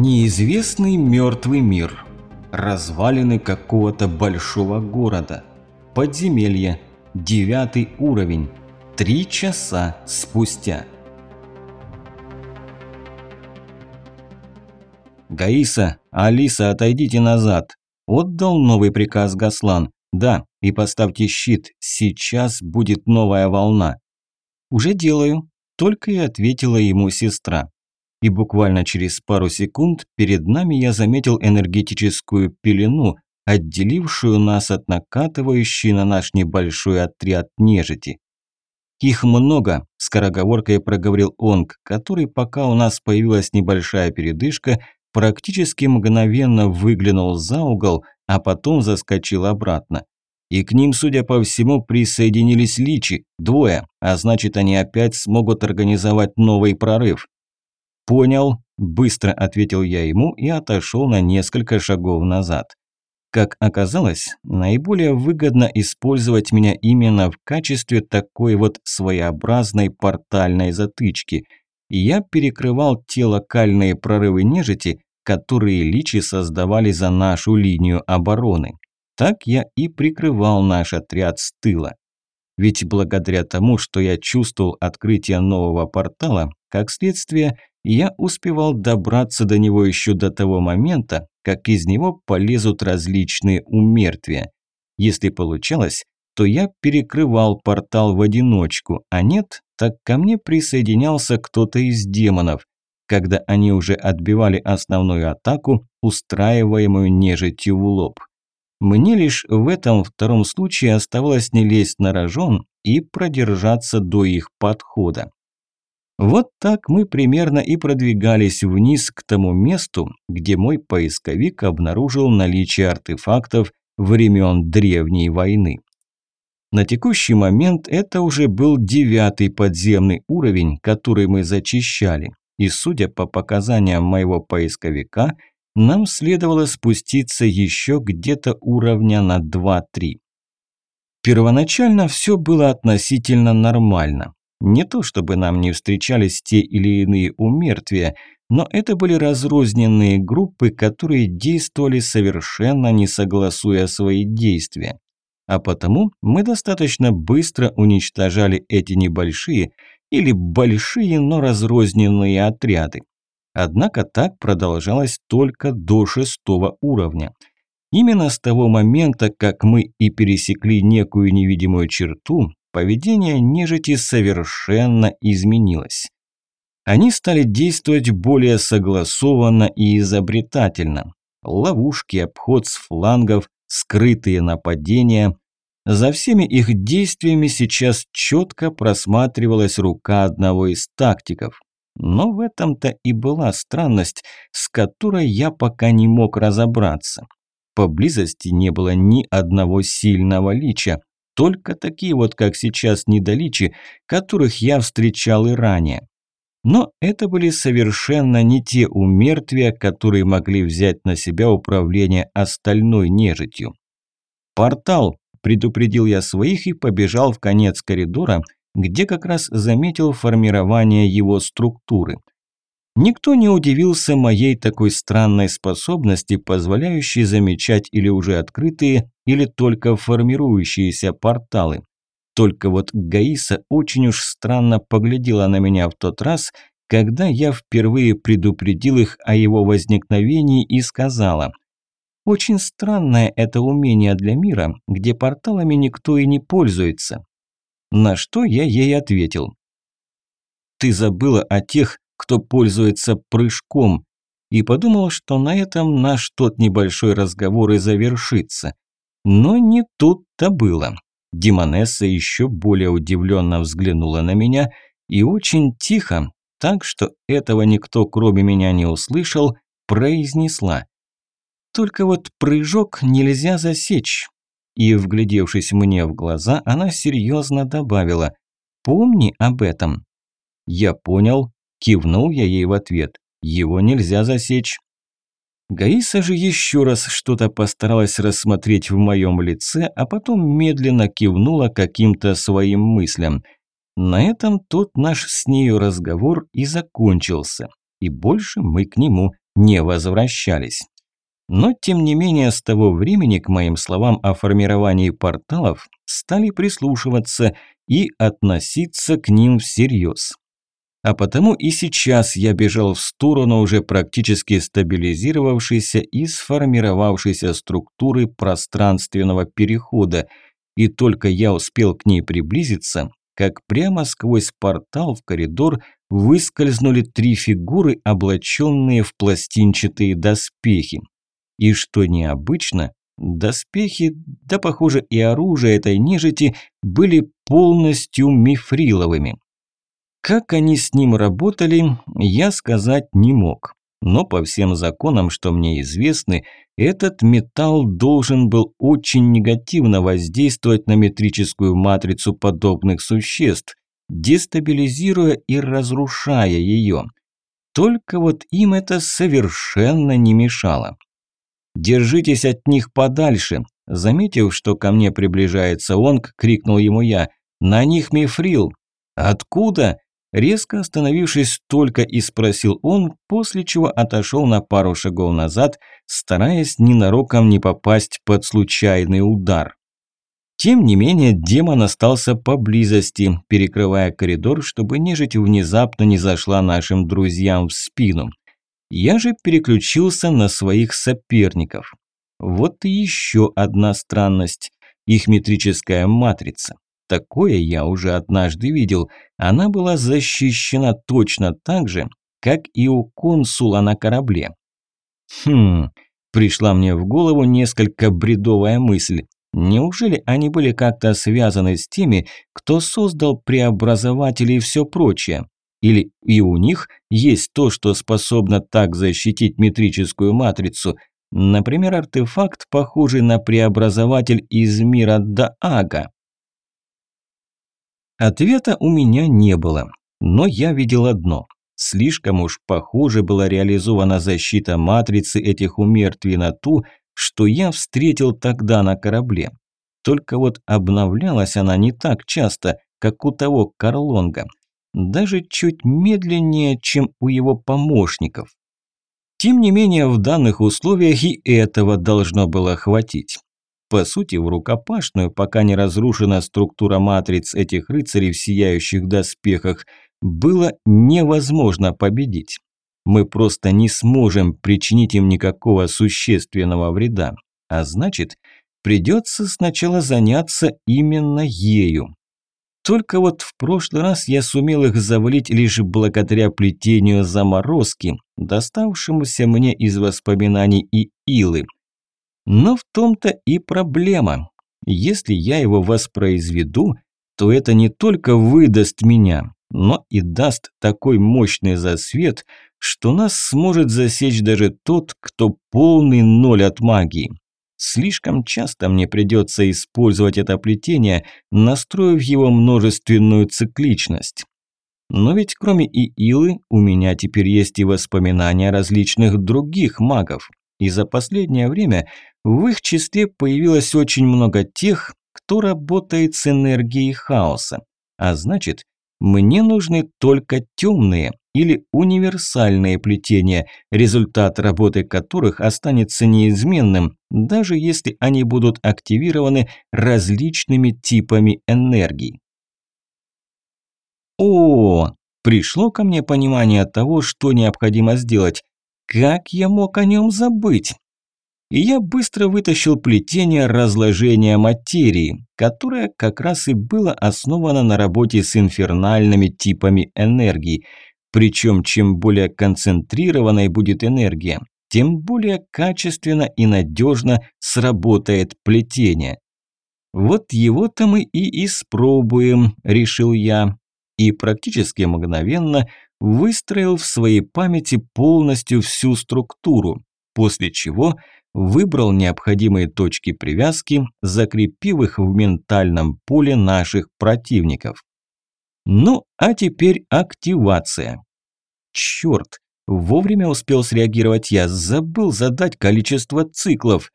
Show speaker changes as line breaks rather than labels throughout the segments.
Неизвестный мертвый мир. Развалины какого-то большого города. Подземелье. Девятый уровень. Три часа спустя. «Гаиса, Алиса, отойдите назад!» Отдал новый приказ Гаслан. «Да, и поставьте щит, сейчас будет новая волна». «Уже делаю», – только и ответила ему сестра и буквально через пару секунд перед нами я заметил энергетическую пелену, отделившую нас от накатывающей на наш небольшой отряд нежити. «Их много», – скороговоркой проговорил Онг, который, пока у нас появилась небольшая передышка, практически мгновенно выглянул за угол, а потом заскочил обратно. И к ним, судя по всему, присоединились личи, двое, а значит они опять смогут организовать новый прорыв. «Понял», – быстро ответил я ему и отошел на несколько шагов назад. Как оказалось, наиболее выгодно использовать меня именно в качестве такой вот своеобразной портальной затычки. я перекрывал те локальные прорывы нежити, которые личи создавали за нашу линию обороны. Так я и прикрывал наш отряд с тыла. Ведь благодаря тому, что я чувствовал открытие нового портала, как следствие, я успевал добраться до него еще до того момента, как из него полезут различные умертвия. Если получалось, то я перекрывал портал в одиночку, а нет, так ко мне присоединялся кто-то из демонов, когда они уже отбивали основную атаку, устраиваемую нежитью в лоб. Мне лишь в этом втором случае оставалось не лезть на рожон и продержаться до их подхода. Вот так мы примерно и продвигались вниз к тому месту, где мой поисковик обнаружил наличие артефактов времен Древней войны. На текущий момент это уже был девятый подземный уровень, который мы зачищали, и судя по показаниям моего поисковика, нам следовало спуститься еще где-то уровня на 2-3. Первоначально все было относительно нормально. Не то чтобы нам не встречались те или иные умертвия, но это были разрозненные группы, которые действовали совершенно не согласуя свои действия. А потому мы достаточно быстро уничтожали эти небольшие или большие, но разрозненные отряды. Однако так продолжалось только до шестого уровня. Именно с того момента, как мы и пересекли некую невидимую черту, поведение нежити совершенно изменилось. Они стали действовать более согласованно и изобретательно. Ловушки, обход с флангов, скрытые нападения. За всеми их действиями сейчас четко просматривалась рука одного из тактиков. Но в этом-то и была странность, с которой я пока не мог разобраться. Поблизости не было ни одного сильного лича, только такие вот, как сейчас, недоличи, которых я встречал и ранее. Но это были совершенно не те умертвия, которые могли взять на себя управление остальной нежитью. «Портал!» – предупредил я своих и побежал в конец коридора, где как раз заметил формирование его структуры – Никто не удивился моей такой странной способности, позволяющей замечать или уже открытые, или только формирующиеся порталы. Только вот Гаиса очень уж странно поглядела на меня в тот раз, когда я впервые предупредил их о его возникновении и сказала «Очень странное это умение для мира, где порталами никто и не пользуется». На что я ей ответил «Ты забыла о тех, кто пользуется прыжком, и подумал, что на этом наш тот небольшой разговор и завершится. Но не тут-то было. Димонесса еще более удивленно взглянула на меня и очень тихо, так что этого никто кроме меня не услышал, произнесла. Только вот прыжок нельзя засечь. И, вглядевшись мне в глаза, она серьезно добавила «Помни об этом». Я понял, Кивнул я ей в ответ. Его нельзя засечь. Гаиса же еще раз что-то постаралась рассмотреть в моем лице, а потом медленно кивнула каким-то своим мыслям. На этом тот наш с нею разговор и закончился, и больше мы к нему не возвращались. Но, тем не менее, с того времени к моим словам о формировании порталов стали прислушиваться и относиться к ним всерьез. А потому и сейчас я бежал в сторону уже практически стабилизировавшейся и сформировавшейся структуры пространственного перехода, и только я успел к ней приблизиться, как прямо сквозь портал в коридор выскользнули три фигуры, облаченные в пластинчатые доспехи. И что необычно, доспехи, да похоже и оружие этой нежити, были полностью мифриловыми. Как они с ним работали, я сказать не мог. Но по всем законам, что мне известны, этот металл должен был очень негативно воздействовать на метрическую матрицу подобных существ, дестабилизируя и разрушая ее. Только вот им это совершенно не мешало. «Держитесь от них подальше!» Заметив, что ко мне приближается Онг, крикнул ему я. «На них мифрил!» «Откуда?» Резко остановившись только и спросил он, после чего отошел на пару шагов назад, стараясь ненароком не попасть под случайный удар. Тем не менее, демон остался поблизости, перекрывая коридор, чтобы нежить внезапно не зашла нашим друзьям в спину. Я же переключился на своих соперников. Вот еще одна странность. Их метрическая матрица. Такое я уже однажды видел. Она была защищена точно так же, как и у консула на корабле. Хм, пришла мне в голову несколько бредовая мысль. Неужели они были как-то связаны с теми, кто создал преобразователи и все прочее? Или и у них есть то, что способно так защитить метрическую матрицу. Например, артефакт, похожий на преобразователь из мира Даага. Ответа у меня не было, но я видел одно. Слишком уж похоже была реализована защита матрицы этих умертвий на ту, что я встретил тогда на корабле. Только вот обновлялась она не так часто, как у того Карлонга – даже чуть медленнее, чем у его помощников. Тем не менее, в данных условиях и этого должно было хватить. По сути, в рукопашную, пока не разрушена структура матриц этих рыцарей в сияющих доспехах, было невозможно победить. Мы просто не сможем причинить им никакого существенного вреда. А значит, придется сначала заняться именно ею. Только вот в прошлый раз я сумел их завалить лишь благодаря плетению заморозки, доставшемуся мне из воспоминаний и илы. Но в том-то и проблема. Если я его воспроизведу, то это не только выдаст меня, но и даст такой мощный засвет, что нас сможет засечь даже тот, кто полный ноль от магии. Слишком часто мне придется использовать это плетение, настроив его множественную цикличность. Но ведь кроме Иилы у меня теперь есть и воспоминания различных других магов. И за последнее время в их числе появилось очень много тех, кто работает с энергией хаоса. А значит, мне нужны только темные, или универсальные плетения, результат работы которых останется неизменным, даже если они будут активированы различными типами энергий. О, пришло ко мне понимание того, что необходимо сделать. Как я мог о нем забыть? И я быстро вытащил плетение разложения материи, которое как раз и было основано на работе с инфернальными типами энергии – причем, чем более концентрированной будет энергия, тем более качественно и надежно сработает плетение. Вот его-то мы и испробуем, решил я, и практически мгновенно выстроил в своей памяти полностью всю структуру, после чего выбрал необходимые точки привязки, закрепив их в ментальном поле наших противников. Ну, а теперь активация. Черт, вовремя успел среагировать я, забыл задать количество циклов.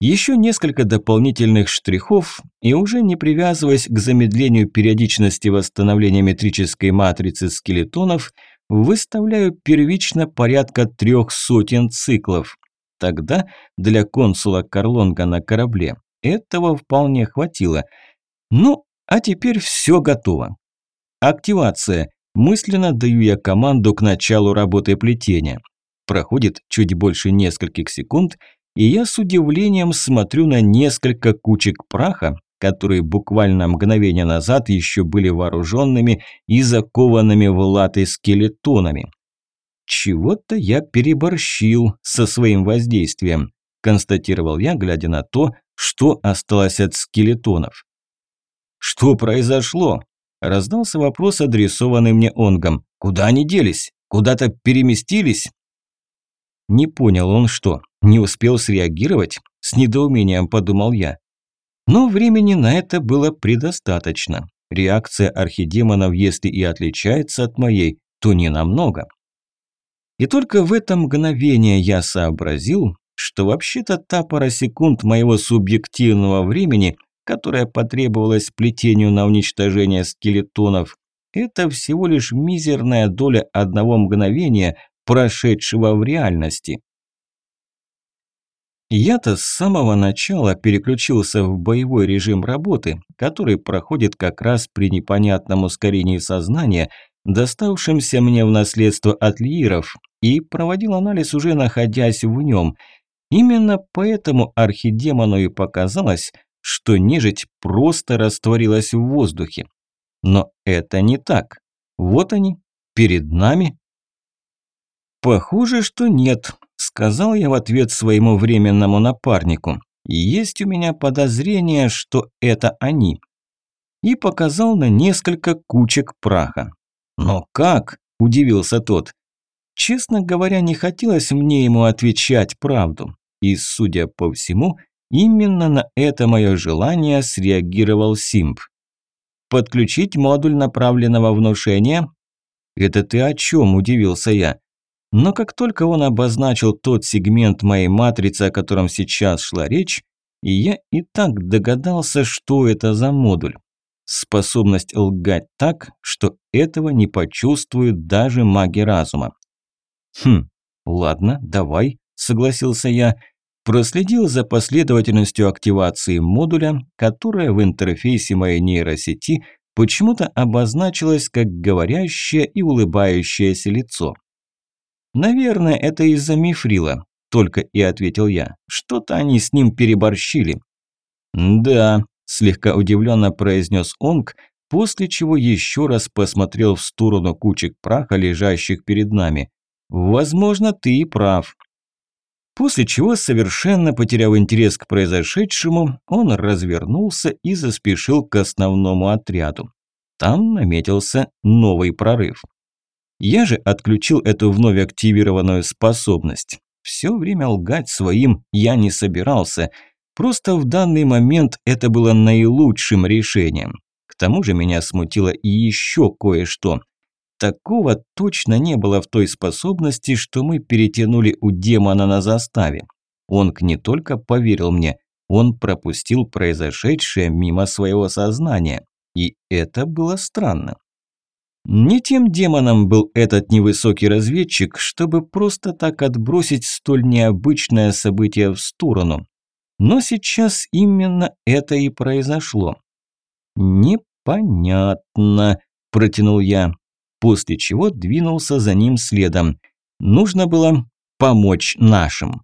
Еще несколько дополнительных штрихов, и уже не привязываясь к замедлению периодичности восстановления метрической матрицы скелетонов, выставляю первично порядка трех сотен циклов. Тогда для консула Карлонга на корабле этого вполне хватило. Ну, а теперь все готово. Активация. Мысленно даю я команду к началу работы плетения. Проходит чуть больше нескольких секунд, и я с удивлением смотрю на несколько кучек праха, которые буквально мгновение назад еще были вооруженными и закованными в латы скелетонами. «Чего-то я переборщил со своим воздействием», констатировал я, глядя на то, что осталось от скелетонов. «Что произошло?» – раздался вопрос, адресованный мне Онгом. «Куда они делись? Куда-то переместились?» Не понял он что, не успел среагировать? С недоумением подумал я. Но времени на это было предостаточно. Реакция архидемонов, если и отличается от моей, то не намного. И только в это мгновение я сообразил, что вообще-то та пара секунд моего субъективного времени, которая потребовалась плетению на уничтожение скелетонов, это всего лишь мизерная доля одного мгновения, прошедшего в реальности. Я-то с самого начала переключился в боевой режим работы, который проходит как раз при непонятном ускорении сознания, доставшемся мне в наследство от лииров, и проводил анализ уже находясь в нем. Именно поэтому архидемону и показалось, что нежить просто растворилась в воздухе. Но это не так. Вот они, перед нами. Похоже, что нет, Сказал я в ответ своему временному напарнику. Есть у меня подозрение, что это они. И показал на несколько кучек праха. «Но как?» – удивился тот. Честно говоря, не хотелось мне ему отвечать правду. И, судя по всему, именно на это мое желание среагировал Симп. «Подключить модуль направленного внушения?» «Это ты о чем?» – удивился я. Но как только он обозначил тот сегмент моей матрицы, о котором сейчас шла речь, я и так догадался, что это за модуль. Способность лгать так, что этого не почувствуют даже маги разума. «Хм, ладно, давай», – согласился я. Проследил за последовательностью активации модуля, которая в интерфейсе моей нейросети почему-то обозначилась как говорящее и улыбающееся лицо. «Наверное, это из-за мифрила», – только и ответил я. «Что-то они с ним переборщили». «Да», – слегка удивленно произнес Онг, после чего еще раз посмотрел в сторону кучек праха, лежащих перед нами. «Возможно, ты и прав». После чего, совершенно потеряв интерес к произошедшему, он развернулся и заспешил к основному отряду. Там наметился новый прорыв. Я же отключил эту вновь активированную способность. Все время лгать своим я не собирался. Просто в данный момент это было наилучшим решением. К тому же меня смутило и еще кое-что. Такого точно не было в той способности, что мы перетянули у демона на заставе. Он не только поверил мне, он пропустил произошедшее мимо своего сознания. И это было странно. Не тем демоном был этот невысокий разведчик, чтобы просто так отбросить столь необычное событие в сторону. Но сейчас именно это и произошло. «Непонятно», – протянул я, после чего двинулся за ним следом. Нужно было помочь нашим.